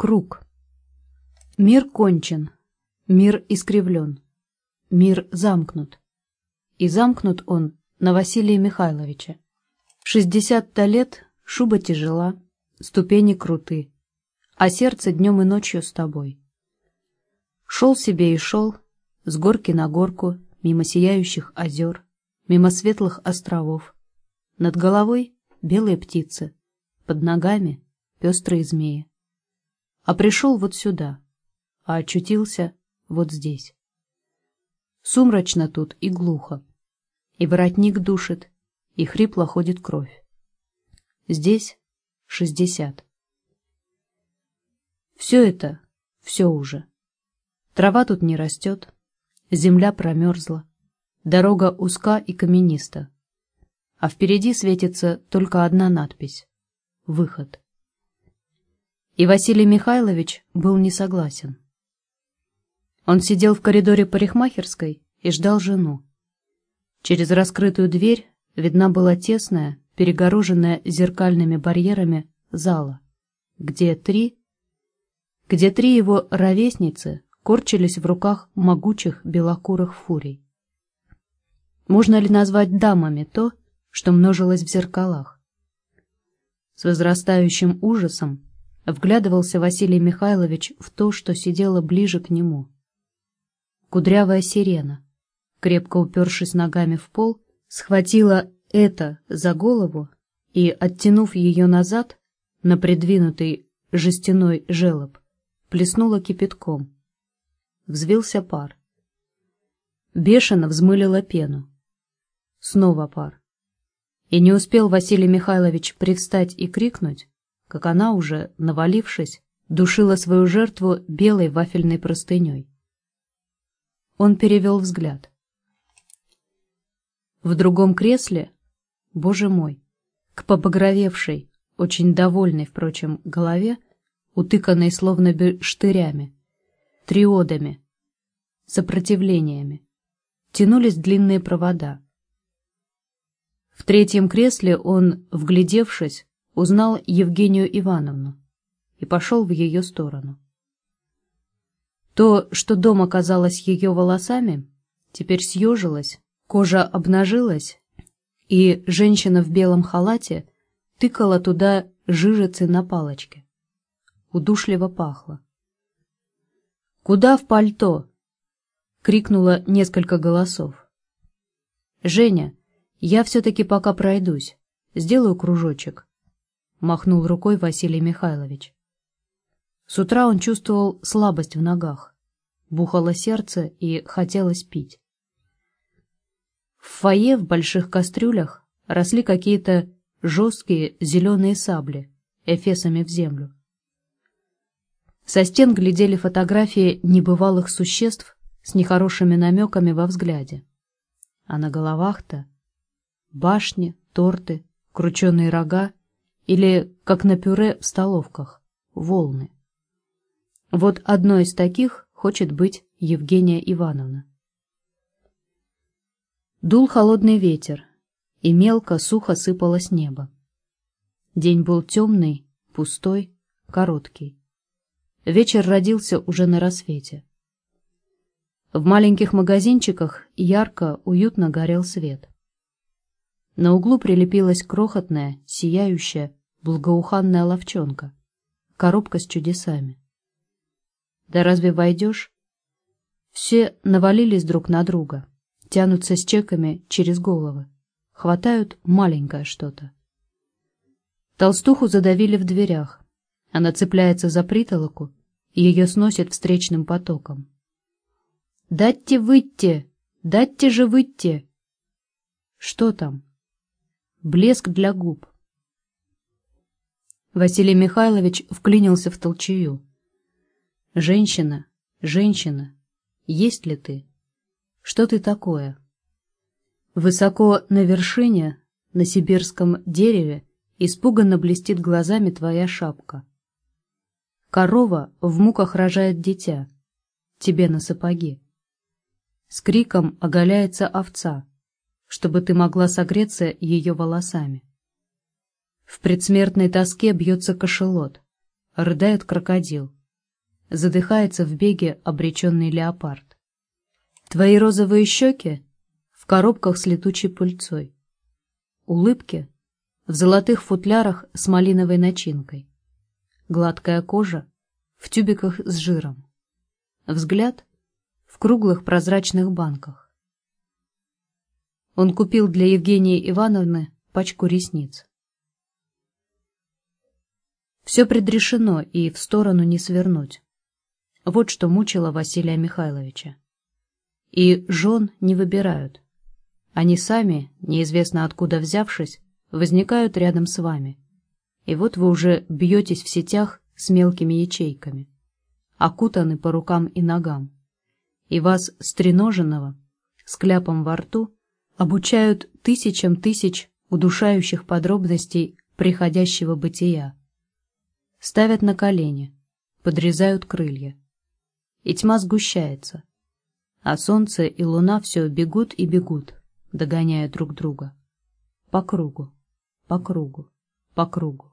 Круг. Мир кончен, мир искривлен, мир замкнут. И замкнут он на Василия Михайловича. Шестьдесят-то лет, шуба тяжела, ступени круты, а сердце днем и ночью с тобой. Шел себе и шел, с горки на горку, мимо сияющих озер, мимо светлых островов. Над головой белые птицы, под ногами пестрые змеи. А пришел вот сюда, а очутился вот здесь. Сумрачно тут и глухо, и воротник душит, и хрипло ходит кровь. Здесь шестьдесят. Все это, все уже. Трава тут не растет, земля промерзла, дорога узка и камениста, а впереди светится только одна надпись — «Выход». И Василий Михайлович был не согласен. Он сидел в коридоре парикмахерской и ждал жену. Через раскрытую дверь видна была тесная, перегороженная зеркальными барьерами зала, где три, где три его ровесницы корчились в руках могучих белокурых фурий. Можно ли назвать дамами то, что множилось в зеркалах? С возрастающим ужасом Вглядывался Василий Михайлович в то, что сидело ближе к нему. Кудрявая сирена, крепко упершись ногами в пол, схватила это за голову и, оттянув ее назад на придвинутый жестяной желоб, плеснула кипятком. Взвился пар. Бешено взмылила пену. Снова пар. И не успел Василий Михайлович привстать и крикнуть, как она уже, навалившись, душила свою жертву белой вафельной простыней. Он перевел взгляд. В другом кресле, боже мой, к побагровевшей, очень довольной, впрочем, голове, утыканной словно бы штырями, триодами, сопротивлениями, тянулись длинные провода. В третьем кресле он, вглядевшись, узнал Евгению Ивановну и пошел в ее сторону. То, что дома казалось ее волосами, теперь съежилось, кожа обнажилась, и женщина в белом халате тыкала туда жижицы на палочке. Удушливо пахло. «Куда в пальто?» — крикнуло несколько голосов. «Женя, я все-таки пока пройдусь, сделаю кружочек. — махнул рукой Василий Михайлович. С утра он чувствовал слабость в ногах, бухало сердце и хотелось пить. В фойе в больших кастрюлях росли какие-то жесткие зеленые сабли, эфесами в землю. Со стен глядели фотографии небывалых существ с нехорошими намеками во взгляде. А на головах-то башни, торты, крученые рога или, как на пюре в столовках, волны. Вот одной из таких хочет быть Евгения Ивановна. Дул холодный ветер, и мелко сухо сыпало с неба. День был темный, пустой, короткий. Вечер родился уже на рассвете. В маленьких магазинчиках ярко, уютно горел свет. На углу прилепилась крохотная, сияющая, благоуханная ловчонка, коробка с чудесами. Да разве войдешь? Все навалились друг на друга, тянутся с чеками через головы, хватают маленькое что-то. Толстуху задавили в дверях, она цепляется за притолоку, ее сносит встречным потоком. «Дайте выйти! Дайте же выйти!» Что там? Блеск для губ, Василий Михайлович вклинился в толчую. «Женщина, женщина, есть ли ты? Что ты такое?» Высоко на вершине, на сибирском дереве, испуганно блестит глазами твоя шапка. Корова в муках рожает дитя, тебе на сапоги. С криком оголяется овца, чтобы ты могла согреться ее волосами. В предсмертной тоске бьется кошелот, рыдает крокодил, задыхается в беге обреченный леопард. Твои розовые щеки в коробках с летучей пыльцой, улыбки в золотых футлярах с малиновой начинкой, гладкая кожа в тюбиках с жиром, взгляд в круглых прозрачных банках. Он купил для Евгении Ивановны пачку ресниц. Все предрешено, и в сторону не свернуть. Вот что мучило Василия Михайловича. И жен не выбирают. Они сами, неизвестно откуда взявшись, возникают рядом с вами. И вот вы уже бьетесь в сетях с мелкими ячейками, окутаны по рукам и ногам. И вас, стреноженного, с кляпом во рту, обучают тысячам тысяч удушающих подробностей приходящего бытия. Ставят на колени, подрезают крылья. И тьма сгущается, а солнце и луна все бегут и бегут, догоняя друг друга. По кругу по кругу, по кругу.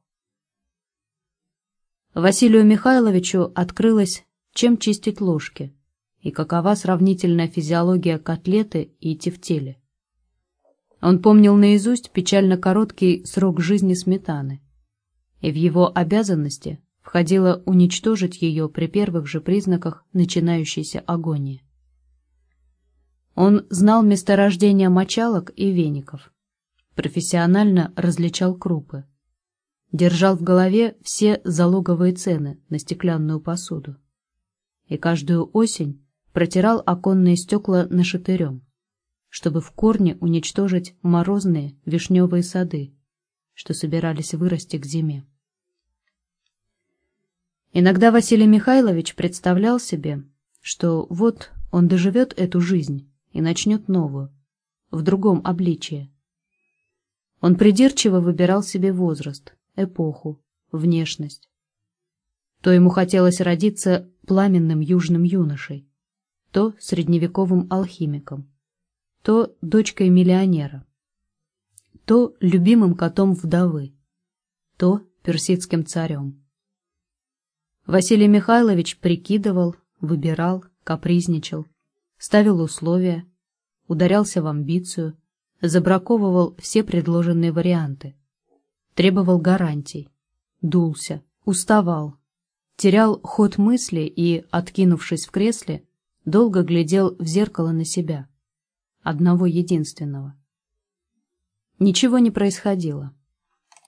Василию Михайловичу открылось, чем чистить ложки и какова сравнительная физиология котлеты и тефтели. Он помнил наизусть печально короткий срок жизни сметаны, и в его обязанности входило уничтожить ее при первых же признаках начинающейся агонии. Он знал месторождение мочалок и веников, профессионально различал крупы. Держал в голове все залоговые цены на стеклянную посуду. И каждую осень протирал оконные стекла нашатырем, чтобы в корне уничтожить морозные вишневые сады, что собирались вырасти к зиме. Иногда Василий Михайлович представлял себе, что вот он доживет эту жизнь и начнет новую, в другом обличии, он придирчиво выбирал себе возраст, эпоху, внешность. То ему хотелось родиться пламенным южным юношей, то средневековым алхимиком, то дочкой миллионера, то любимым котом вдовы, то персидским царем. Василий Михайлович прикидывал, выбирал, капризничал, ставил условия, ударялся в амбицию, забраковывал все предложенные варианты, требовал гарантий, дулся, уставал, терял ход мысли и, откинувшись в кресле, долго глядел в зеркало на себя, одного единственного. Ничего не происходило.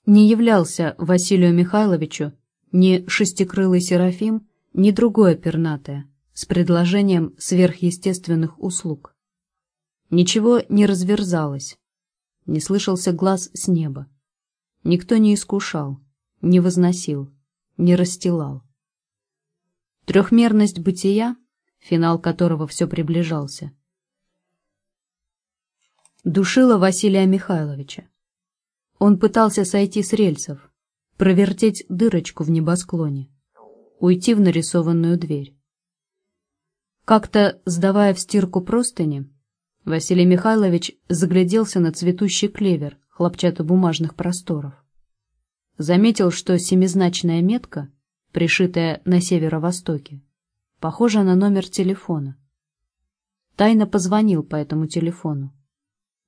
Не являлся Василию Михайловичу ни шестикрылый Серафим, ни другое пернатое с предложением сверхъестественных услуг. Ничего не разверзалось, не слышался глаз с неба. Никто не искушал, не возносил, не расстилал. Трехмерность бытия, финал которого все приближался, душила Василия Михайловича. Он пытался сойти с рельсов, провертеть дырочку в небосклоне, уйти в нарисованную дверь. Как-то, сдавая в стирку простыни, Василий Михайлович загляделся на цветущий клевер хлопчатобумажных просторов. Заметил, что семизначная метка, пришитая на северо-востоке, похожа на номер телефона. Тайно позвонил по этому телефону.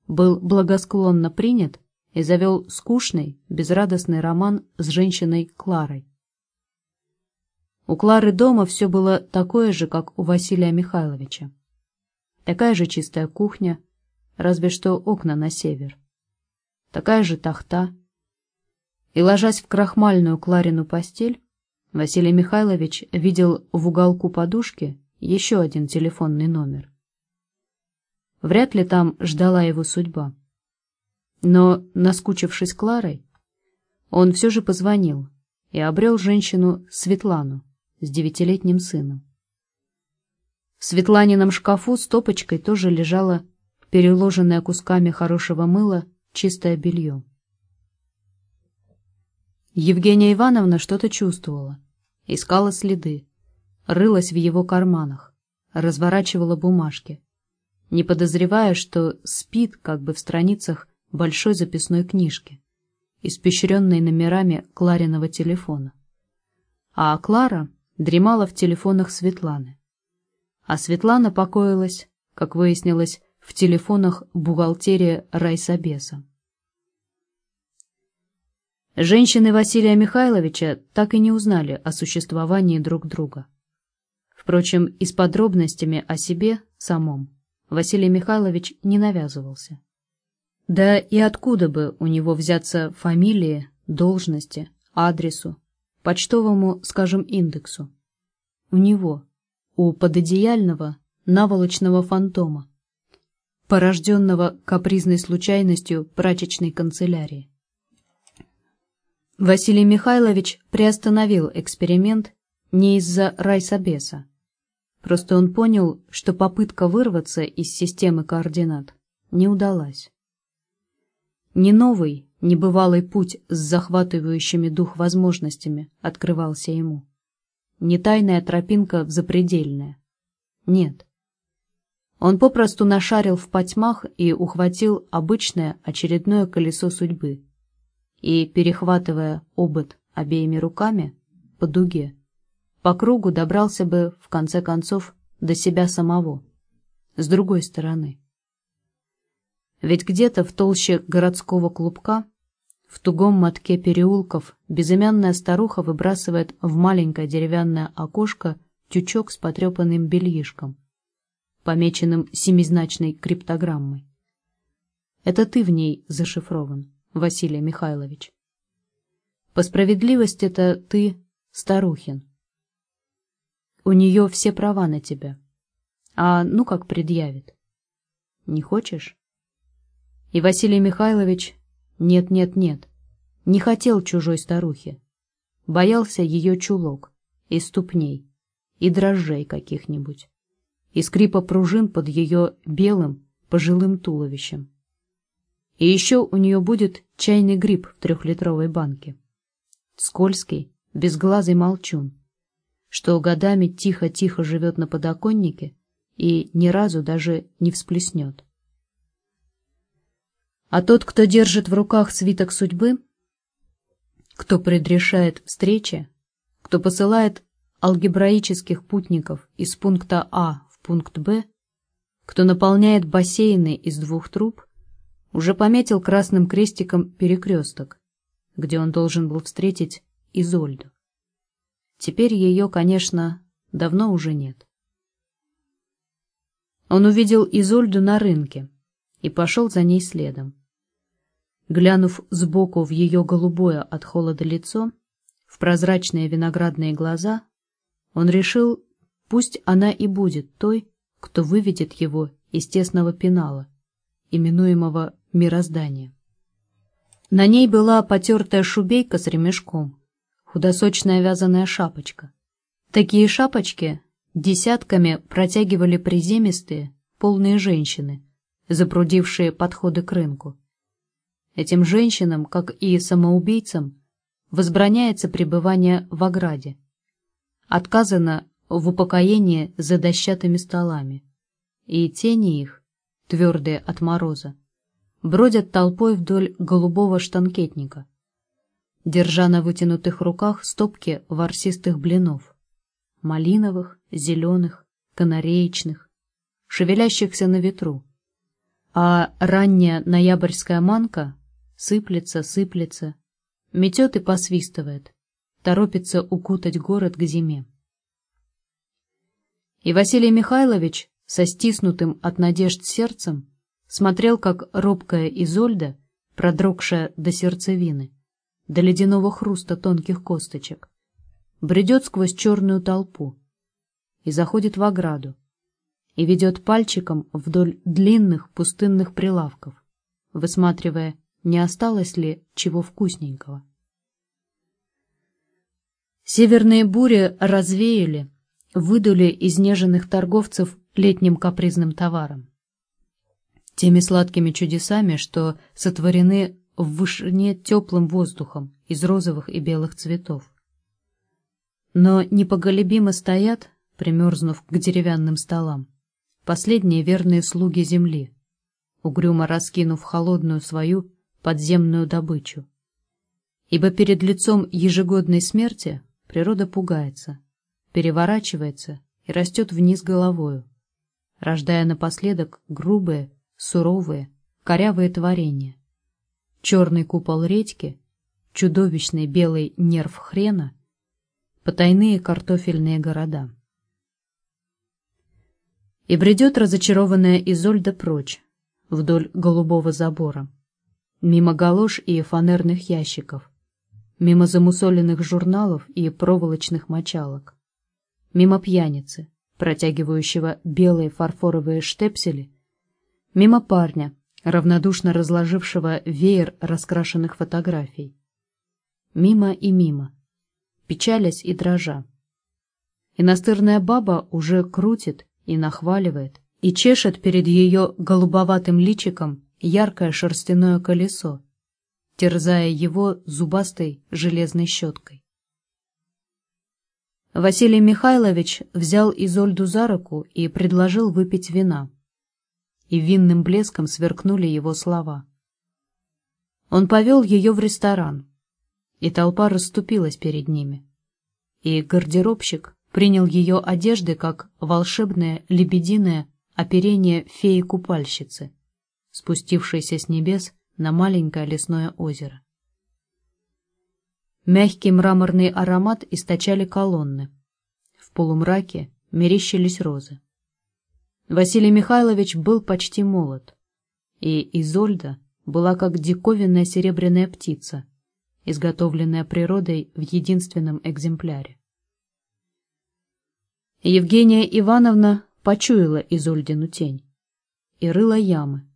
Был благосклонно принят и завел скучный, безрадостный роман с женщиной Кларой. У Клары дома все было такое же, как у Василия Михайловича. Такая же чистая кухня, разве что окна на север. Такая же тахта. И, ложась в крахмальную Кларину постель, Василий Михайлович видел в уголку подушки еще один телефонный номер. Вряд ли там ждала его судьба. Но, наскучившись Кларой, он все же позвонил и обрел женщину Светлану с девятилетним сыном. В Светланином шкафу стопочкой тоже лежало переложенное кусками хорошего мыла чистое белье. Евгения Ивановна что-то чувствовала, искала следы, рылась в его карманах, разворачивала бумажки, не подозревая, что спит как бы в страницах большой записной книжки, испещренной номерами Клариного телефона. а Клара дремала в телефонах Светланы. А Светлана покоилась, как выяснилось, в телефонах бухгалтерии райсобеса. Женщины Василия Михайловича так и не узнали о существовании друг друга. Впрочем, и с подробностями о себе самом Василий Михайлович не навязывался. Да и откуда бы у него взяться фамилии, должности, адресу, почтовому, скажем, индексу? У него, у пододеяльного, наволочного фантома, порожденного капризной случайностью прачечной канцелярии. Василий Михайлович приостановил эксперимент не из-за райсобеса. Просто он понял, что попытка вырваться из системы координат не удалась. Не новый, небывалый путь с захватывающими дух возможностями открывался ему. Не тайная тропинка в запредельное. Нет. Он попросту нашарил в потьмах и ухватил обычное очередное колесо судьбы. И, перехватывая обод обеими руками, по дуге, по кругу добрался бы, в конце концов, до себя самого, с другой стороны. Ведь где-то в толще городского клубка, в тугом мотке переулков, безымянная старуха выбрасывает в маленькое деревянное окошко тючок с потрепанным бельишком, помеченным семизначной криптограммой. Это ты в ней зашифрован, Василий Михайлович. По справедливости это ты, Старухин. У нее все права на тебя. А ну как предъявит? Не хочешь? И Василий Михайлович нет-нет-нет, не хотел чужой старухи. Боялся ее чулок и ступней, и дрожжей каких-нибудь, и скрипа пружин под ее белым пожилым туловищем. И еще у нее будет чайный гриб в трехлитровой банке. Скользкий, безглазый молчун, что годами тихо-тихо живет на подоконнике и ни разу даже не всплеснет. А тот, кто держит в руках свиток судьбы, кто предрешает встречи, кто посылает алгебраических путников из пункта А в пункт Б, кто наполняет бассейны из двух труб, уже пометил красным крестиком перекресток, где он должен был встретить Изольду. Теперь ее, конечно, давно уже нет. Он увидел Изольду на рынке и пошел за ней следом. Глянув сбоку в ее голубое от холода лицо, в прозрачные виноградные глаза, он решил, пусть она и будет той, кто выведет его из тесного пенала, именуемого мироздание. На ней была потертая шубейка с ремешком, худосочная вязаная шапочка. Такие шапочки десятками протягивали приземистые, полные женщины, запрудившие подходы к рынку. Этим женщинам, как и самоубийцам, возбраняется пребывание в ограде. Отказано в упокоении за дощатыми столами, и тени их, твердые от мороза, бродят толпой вдоль голубого штанкетника, держа на вытянутых руках стопки ворсистых блинов. Малиновых, зеленых, канареечных, шевелящихся на ветру. А ранняя ноябрьская манка сыплется, сыплется, метет и посвистывает, торопится укутать город к зиме. И Василий Михайлович со стиснутым от надежд сердцем смотрел, как робкая Изольда, продрогшая до сердцевины, до ледяного хруста тонких косточек, бредет сквозь черную толпу и заходит в ограду, и ведет пальчиком вдоль длинных пустынных прилавков, высматривая, не осталось ли чего вкусненького. Северные бури развеяли, выдули изнеженных торговцев летним капризным товаром. Теми сладкими чудесами, что сотворены в вышине теплым воздухом из розовых и белых цветов. Но непоголебимо стоят, примерзнув к деревянным столам, последние верные слуги земли, угрюмо раскинув холодную свою подземную добычу. Ибо перед лицом ежегодной смерти природа пугается, переворачивается и растет вниз головою, рождая напоследок грубые, суровые, корявые творения. Черный купол редьки, чудовищный белый нерв хрена, потайные картофельные города. И бредет разочарованная Изольда прочь, вдоль голубого забора, мимо галош и фанерных ящиков, мимо замусоленных журналов и проволочных мочалок, мимо пьяницы, протягивающего белые фарфоровые штепсели, мимо парня, равнодушно разложившего веер раскрашенных фотографий. Мимо и мимо, печалясь и дрожа. И настырная баба уже крутит и нахваливает, и чешет перед ее голубоватым личиком яркое шерстяное колесо, терзая его зубастой железной щеткой. Василий Михайлович взял Изольду за руку и предложил выпить вина. И винным блеском сверкнули его слова. Он повел ее в ресторан, и толпа расступилась перед ними. И гардеробщик принял ее одежды как волшебное лебединое оперение феи-купальщицы, спустившейся с небес на маленькое лесное озеро. Мягкий мраморный аромат источали колонны. В полумраке мерещились розы. Василий Михайлович был почти молод, и Изольда была как диковинная серебряная птица, изготовленная природой в единственном экземпляре. Евгения Ивановна почуяла Изольдину тень и рыла ямы,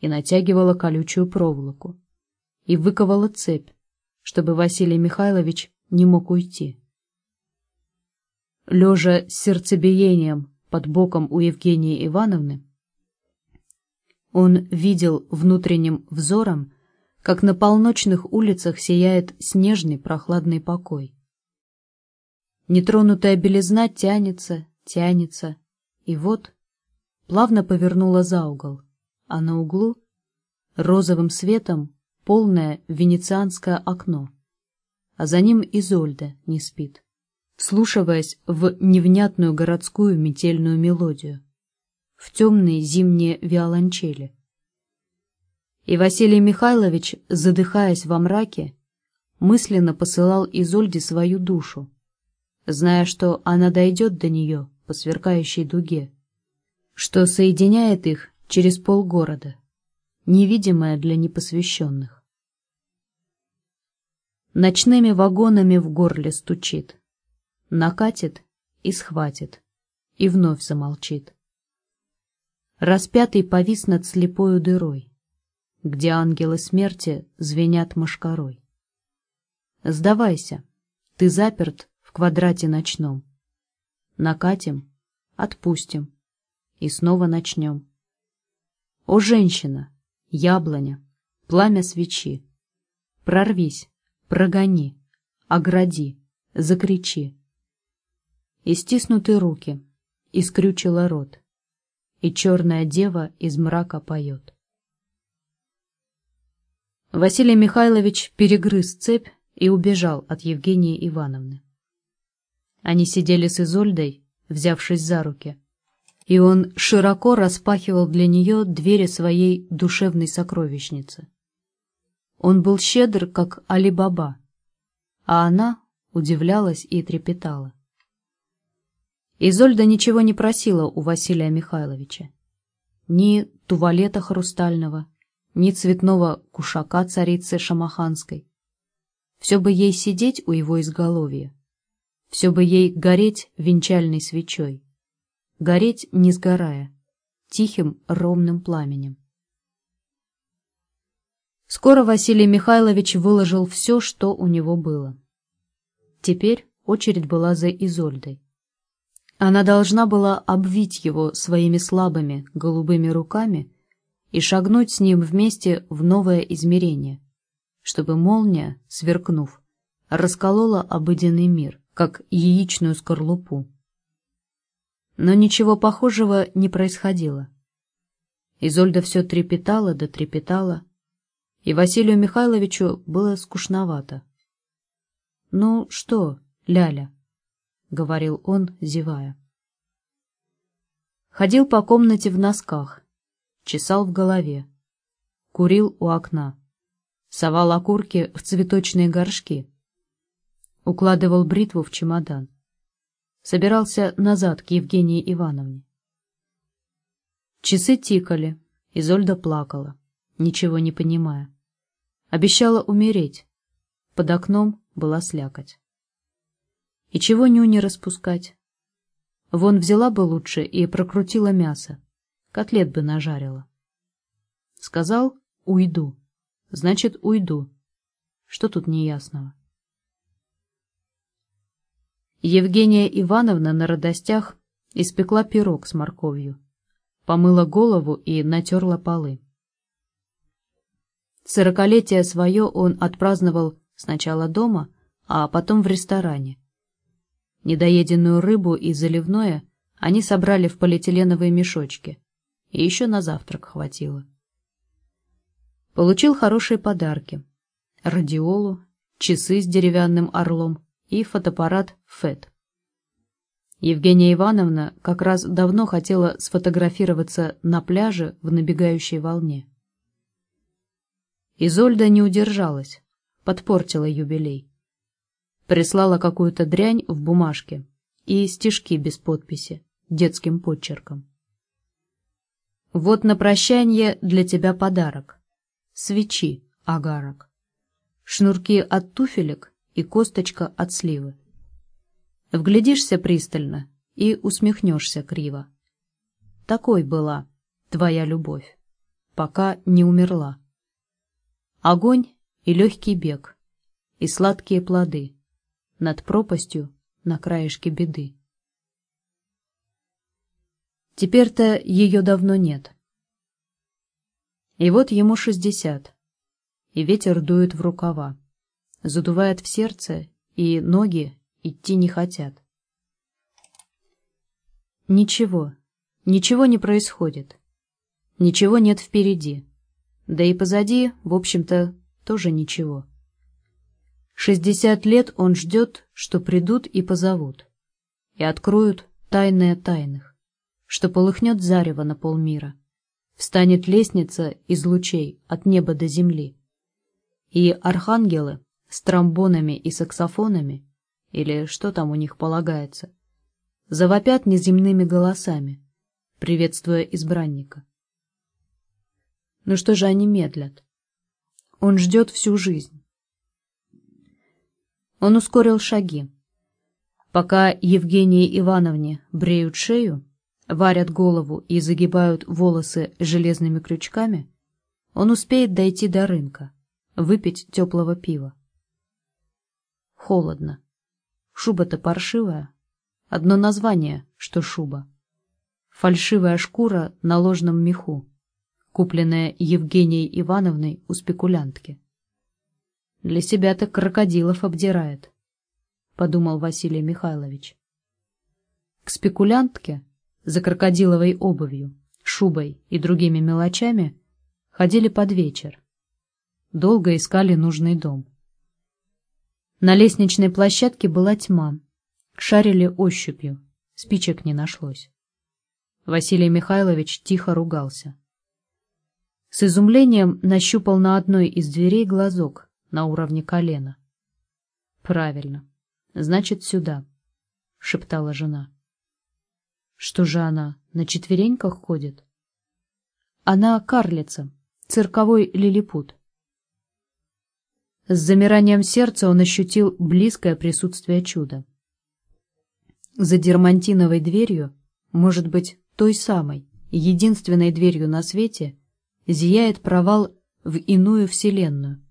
и натягивала колючую проволоку, и выковала цепь, чтобы Василий Михайлович не мог уйти. Лежа с сердцебиением под боком у Евгении Ивановны, он видел внутренним взором, как на полночных улицах сияет снежный прохладный покой. Нетронутая белизна тянется, тянется, и вот плавно повернула за угол, а на углу розовым светом полное венецианское окно, а за ним Изольда не спит, слушаясь в невнятную городскую метельную мелодию, в темные зимние виолончели. И Василий Михайлович, задыхаясь во мраке, мысленно посылал Изольде свою душу, зная, что она дойдет до нее по сверкающей дуге, что соединяет их через полгорода, невидимая для непосвященных. Ночными вагонами в горле стучит, накатит и схватит, и вновь замолчит. Распятый повис над слепою дырой, где ангелы смерти звенят мошкарой. Сдавайся, ты заперт в квадрате ночном. Накатим, отпустим и снова начнем. О, женщина, яблоня, пламя свечи, прорвись, прогони, огради, закричи. И стиснуты руки, и скрючила рот, и черная дева из мрака поет. Василий Михайлович перегрыз цепь и убежал от Евгении Ивановны. Они сидели с Изольдой, взявшись за руки, и он широко распахивал для нее двери своей душевной сокровищницы. Он был щедр, как Али-Баба, а она удивлялась и трепетала. Изольда ничего не просила у Василия Михайловича. Ни туалета хрустального, ни цветного кушака царицы Шамаханской. Все бы ей сидеть у его изголовья, все бы ей гореть венчальной свечой, гореть не сгорая, тихим ровным пламенем. Скоро Василий Михайлович выложил все, что у него было. Теперь очередь была за Изольдой. Она должна была обвить его своими слабыми голубыми руками и шагнуть с ним вместе в новое измерение, чтобы молния, сверкнув, расколола обыденный мир, как яичную скорлупу. Но ничего похожего не происходило. Изольда все трепетала да трепетала, и Василию Михайловичу было скучновато. «Ну что, Ляля, — говорил он, зевая. Ходил по комнате в носках, чесал в голове, курил у окна, совал окурки в цветочные горшки, укладывал бритву в чемодан, собирался назад к Евгении Ивановне. Часы тикали, Изольда плакала, ничего не понимая. Обещала умереть. Под окном была слякоть. И чего нюни распускать? Вон взяла бы лучше и прокрутила мясо, котлет бы нажарила. Сказал — уйду. Значит, уйду. Что тут неясного? Евгения Ивановна на радостях испекла пирог с морковью помыла голову и натерла полы. Сорокалетие свое он отпраздновал сначала дома, а потом в ресторане. Недоеденную рыбу и заливное они собрали в полиэтиленовые мешочки, и еще на завтрак хватило. Получил хорошие подарки — радиолу, часы с деревянным орлом и фотоаппарат «ФЭТ». Евгения Ивановна как раз давно хотела сфотографироваться на пляже в набегающей волне. Изольда не удержалась, подпортила юбилей. Прислала какую-то дрянь в бумажке и стишки без подписи, детским подчерком. Вот на прощание для тебя подарок. Свечи, агарок. Шнурки от туфелек и косточка от сливы. Вглядишься пристально и усмехнешься криво. Такой была твоя любовь, пока не умерла. Огонь и легкий бег, и сладкие плоды над пропастью на краешке беды. Теперь-то ее давно нет. И вот ему шестьдесят, и ветер дует в рукава, задувает в сердце, и ноги идти не хотят. Ничего, ничего не происходит. Ничего нет впереди. Да и позади, в общем-то, тоже ничего. Шестьдесят лет он ждет, что придут и позовут. И откроют тайное тайных, что полыхнет зарево на полмира. Встанет лестница из лучей от неба до земли. И архангелы с тромбонами и саксофонами или что там у них полагается, завопят неземными голосами, приветствуя избранника. Но что же они медлят? Он ждет всю жизнь. Он ускорил шаги. Пока Евгении Ивановне бреют шею, варят голову и загибают волосы железными крючками, он успеет дойти до рынка, выпить теплого пива. Холодно. Шуба-то паршивая. Одно название, что шуба. Фальшивая шкура на ложном меху, купленная Евгенией Ивановной у спекулянтки. Для себя-то крокодилов обдирает, подумал Василий Михайлович. К спекулянтке за крокодиловой обувью, шубой и другими мелочами ходили под вечер. Долго искали нужный дом. На лестничной площадке была тьма. Шарили ощупью. Спичек не нашлось. Василий Михайлович тихо ругался. С изумлением нащупал на одной из дверей глазок на уровне колена. «Правильно. Значит, сюда», — шептала жена. «Что же она, на четвереньках ходит?» «Она карлица, цирковой лилипут. С замиранием сердца он ощутил близкое присутствие чуда. За дермантиновой дверью, может быть, той самой, единственной дверью на свете, зияет провал в иную вселенную.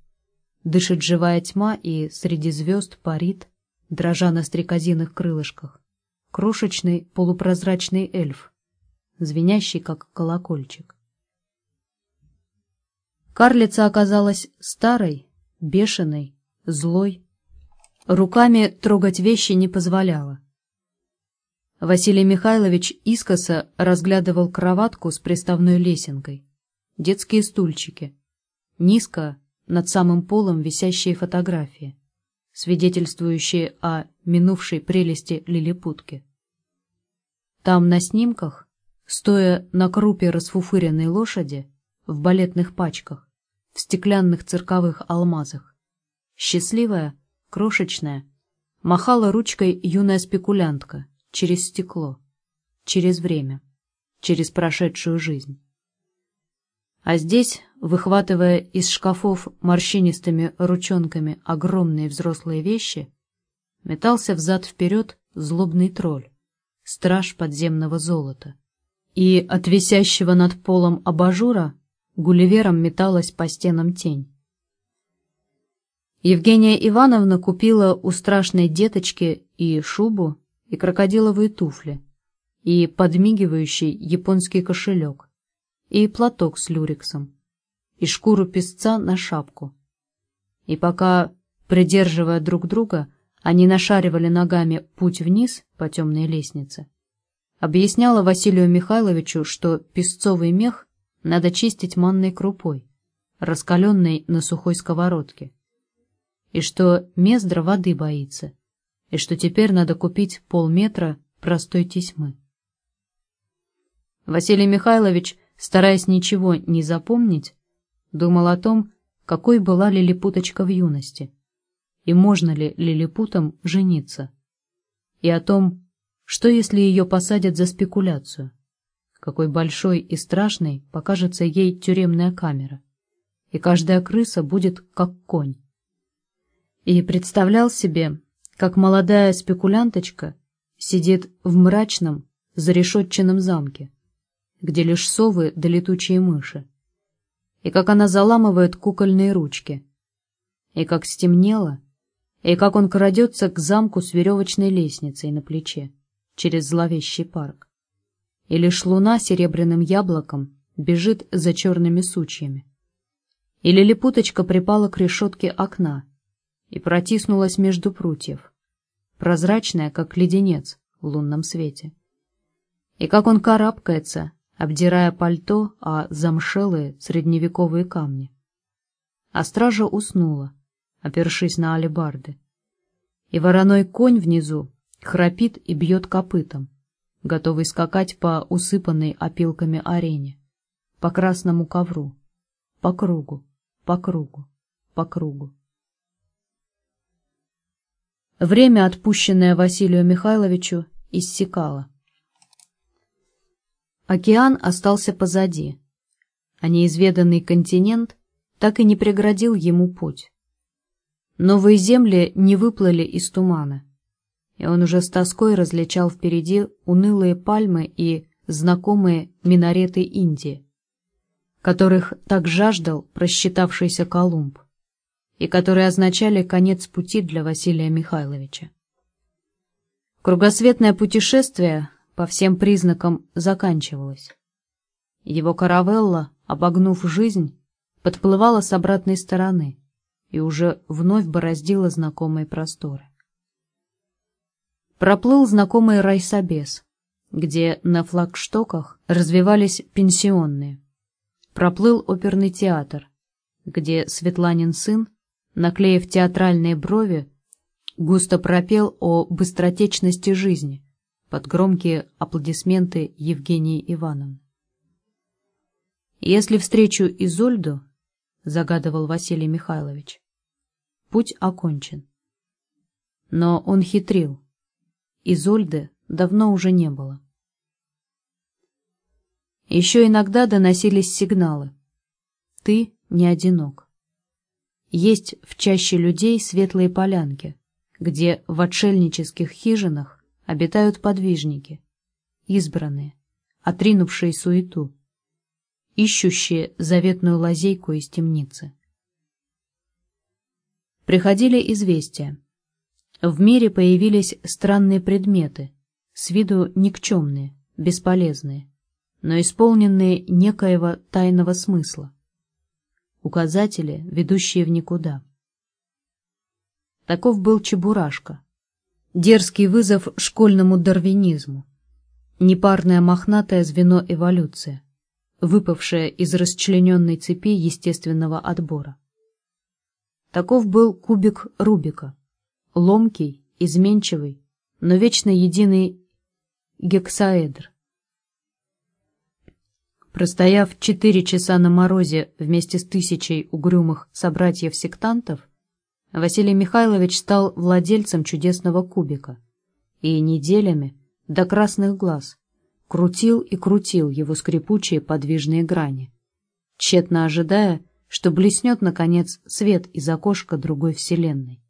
Дышит живая тьма, и среди звезд парит, дрожа на стрекозиных крылышках, крошечный полупрозрачный эльф, звенящий, как колокольчик. Карлица оказалась старой, бешеной, злой. Руками трогать вещи не позволяла. Василий Михайлович искоса разглядывал кроватку с приставной лесенкой, детские стульчики, низко над самым полом висящие фотографии, свидетельствующие о минувшей прелести лилипутки. Там на снимках, стоя на крупе расфуфыренной лошади, в балетных пачках, в стеклянных цирковых алмазах, счастливая, крошечная, махала ручкой юная спекулянтка через стекло, через время, через прошедшую жизнь. А здесь, выхватывая из шкафов морщинистыми ручонками огромные взрослые вещи, метался взад-вперед злобный тролль, страж подземного золота. И от висящего над полом абажура гулливером металась по стенам тень. Евгения Ивановна купила у страшной деточки и шубу, и крокодиловые туфли, и подмигивающий японский кошелек, и платок с люрексом, и шкуру песца на шапку. И пока, придерживая друг друга, они нашаривали ногами путь вниз по темной лестнице, объясняла Василию Михайловичу, что песцовый мех надо чистить манной крупой, раскаленной на сухой сковородке, и что Мездра воды боится, и что теперь надо купить полметра простой тесьмы. Василий Михайлович стараясь ничего не запомнить, думал о том, какой была лилипуточка в юности, и можно ли лилипутам жениться, и о том, что если ее посадят за спекуляцию, какой большой и страшной покажется ей тюремная камера, и каждая крыса будет как конь. И представлял себе, как молодая спекулянточка сидит в мрачном, зарешетченном замке, где лишь совы да летучие мыши, и как она заламывает кукольные ручки, и как стемнело, и как он крадется к замку с веревочной лестницей на плече через зловещий парк, и лишь луна серебряным яблоком бежит за черными сучьями. Или липуточка припала к решетке окна и протиснулась между прутьев, прозрачная, как леденец в лунном свете. И как он карабкается, обдирая пальто о замшелые средневековые камни. А стража уснула, опершись на алебарды. И вороной конь внизу храпит и бьет копытом, готовый скакать по усыпанной опилками арене, по красному ковру, по кругу, по кругу, по кругу. Время, отпущенное Василию Михайловичу, иссякало. Океан остался позади, а неизведанный континент так и не преградил ему путь. Новые земли не выплыли из тумана, и он уже с тоской различал впереди унылые пальмы и знакомые минареты Индии, которых так жаждал просчитавшийся Колумб, и которые означали конец пути для Василия Михайловича. Кругосветное путешествие по всем признакам заканчивалась. Его каравелла, обогнув жизнь, подплывала с обратной стороны и уже вновь бороздила знакомые просторы. Проплыл знакомый райсобес, где на флагштоках развивались пенсионные. Проплыл оперный театр, где Светланин сын, наклеив театральные брови, густо пропел о быстротечности жизни — под громкие аплодисменты Евгении Ивановны. «Если встречу Изольду, — загадывал Василий Михайлович, — путь окончен. Но он хитрил. Изольды давно уже не было. Еще иногда доносились сигналы. Ты не одинок. Есть в чаще людей светлые полянки, где в отшельнических хижинах обитают подвижники, избранные, отринувшие суету, ищущие заветную лазейку из темницы. Приходили известия. В мире появились странные предметы, с виду никчемные, бесполезные, но исполненные некоего тайного смысла. Указатели, ведущие в никуда. Таков был Чебурашка, Дерзкий вызов школьному дарвинизму. Непарное мохнатое звено эволюции, выпавшее из расчлененной цепи естественного отбора. Таков был кубик Рубика, ломкий, изменчивый, но вечно единый гексаэдр. Простояв четыре часа на морозе вместе с тысячей угрюмых собратьев-сектантов, Василий Михайлович стал владельцем чудесного кубика и неделями до красных глаз крутил и крутил его скрипучие подвижные грани, тщетно ожидая, что блеснет, наконец, свет из окошка другой вселенной.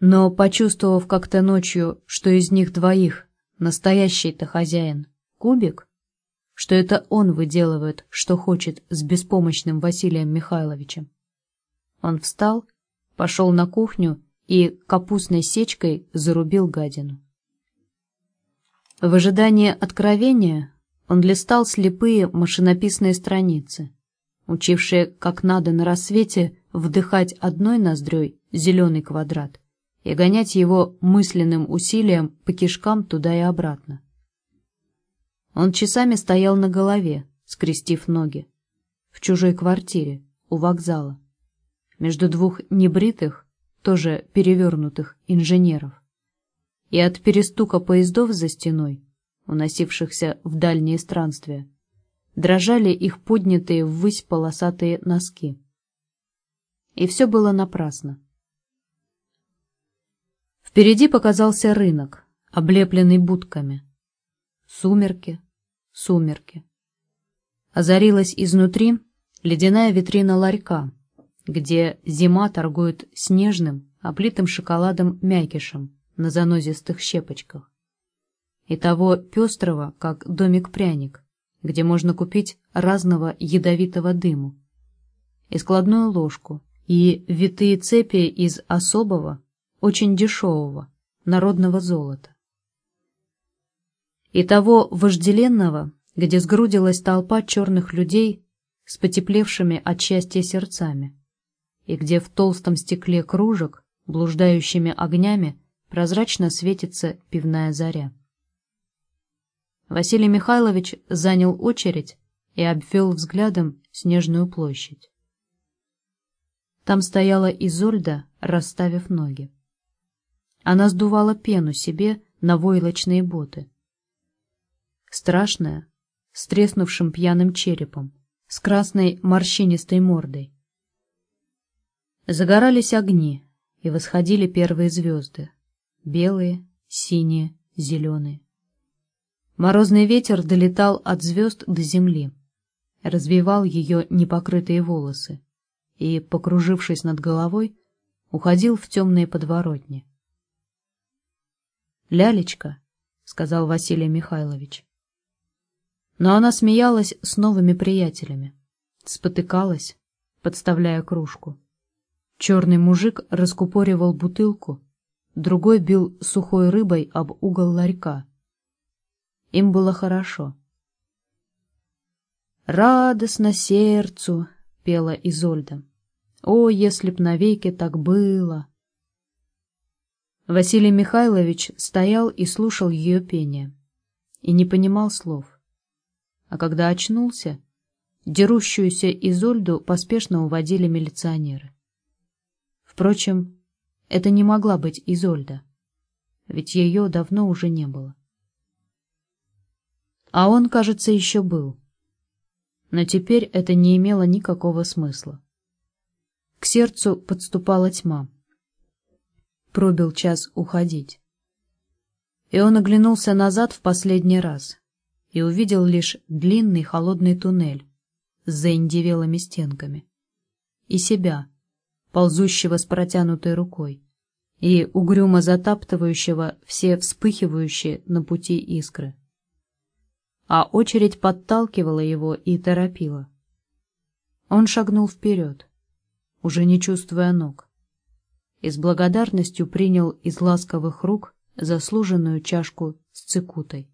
Но, почувствовав как-то ночью, что из них двоих настоящий-то хозяин — кубик, что это он выделывает, что хочет с беспомощным Василием Михайловичем, он встал, пошел на кухню и капустной сечкой зарубил гадину. В ожидании откровения он листал слепые машинописные страницы, учившие, как надо на рассвете вдыхать одной ноздрёй зеленый квадрат и гонять его мысленным усилием по кишкам туда и обратно. Он часами стоял на голове, скрестив ноги, в чужой квартире, у вокзала, между двух небритых, тоже перевернутых инженеров и от перестука поездов за стеной, уносившихся в дальние странствия, дрожали их поднятые ввысь полосатые носки. И все было напрасно. Впереди показался рынок, облепленный будками. Сумерки, сумерки. Озарилась изнутри ледяная витрина ларька, где зима торгует снежным, облитым шоколадом мякишем, на занозистых щепочках. И того пестрого, как домик-пряник, где можно купить разного ядовитого дыму, и складную ложку, и витые цепи из особого, очень дешевого, народного золота. И того вожделенного, где сгрудилась толпа черных людей с потеплевшими от счастья сердцами, и где в толстом стекле кружек, блуждающими огнями, прозрачно светится пивная заря. Василий Михайлович занял очередь и обвел взглядом снежную площадь. Там стояла Изольда, расставив ноги. Она сдувала пену себе на войлочные боты. Страшная, с треснувшим пьяным черепом, с красной морщинистой мордой. Загорались огни, и восходили первые звезды белые, синие, зеленые. Морозный ветер долетал от звезд до земли, развивал ее непокрытые волосы и, покружившись над головой, уходил в темные подворотни. «Лялечка», — сказал Василий Михайлович. Но она смеялась с новыми приятелями, спотыкалась, подставляя кружку. Черный мужик раскупоривал бутылку, другой бил сухой рыбой об угол ларька. Им было хорошо. «Радостно сердцу!» — пела Изольда. «О, если б навеки так было!» Василий Михайлович стоял и слушал ее пение и не понимал слов. А когда очнулся, дерущуюся Изольду поспешно уводили милиционеры. Впрочем, это не могла быть Изольда, ведь ее давно уже не было. А он, кажется, еще был. Но теперь это не имело никакого смысла. К сердцу подступала тьма. Пробил час уходить. И он оглянулся назад в последний раз и увидел лишь длинный холодный туннель с заиндевелыми стенками. И себя, ползущего с протянутой рукой, и угрюмо затаптывающего все вспыхивающие на пути искры. А очередь подталкивала его и торопила. Он шагнул вперед, уже не чувствуя ног, и с благодарностью принял из ласковых рук заслуженную чашку с цикутой.